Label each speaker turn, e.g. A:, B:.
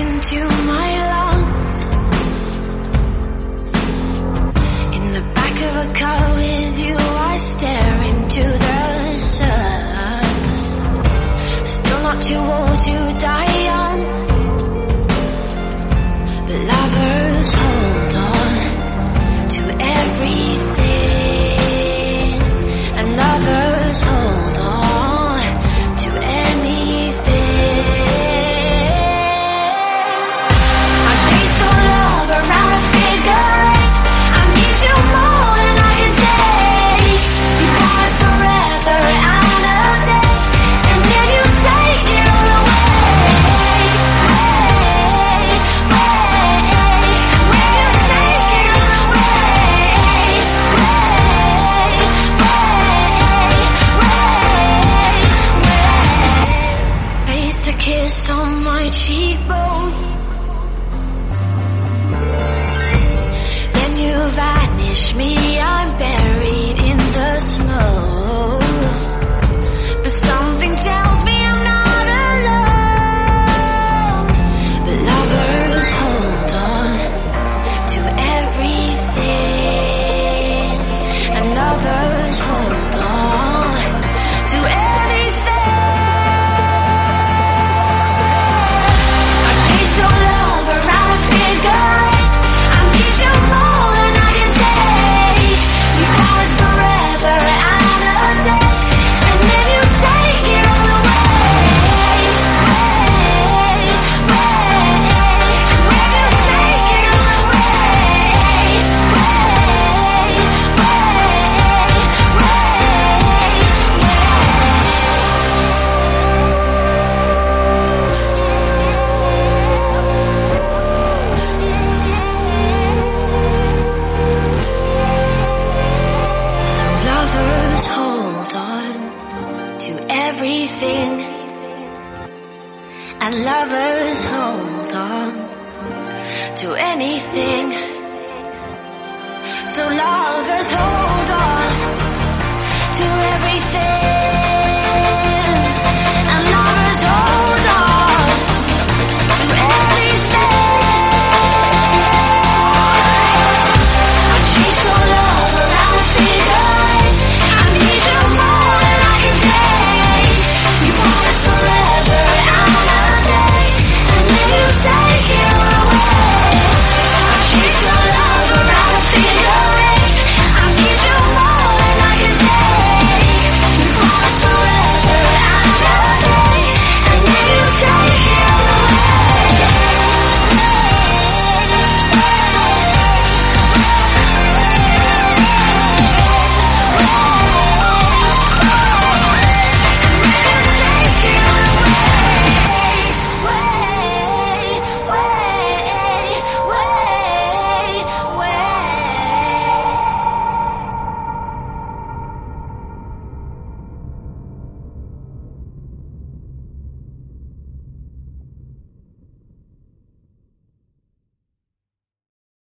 A: into my lungs. In the back of a car with you I stare into the sun. Still not too old on my cheekbone. Then you vanish me, I'm hold on to everything. And lovers hold on to anything. So lovers hold on to everything.